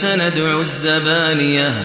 سَنَدْعُ الزَّبَانِيَةَ.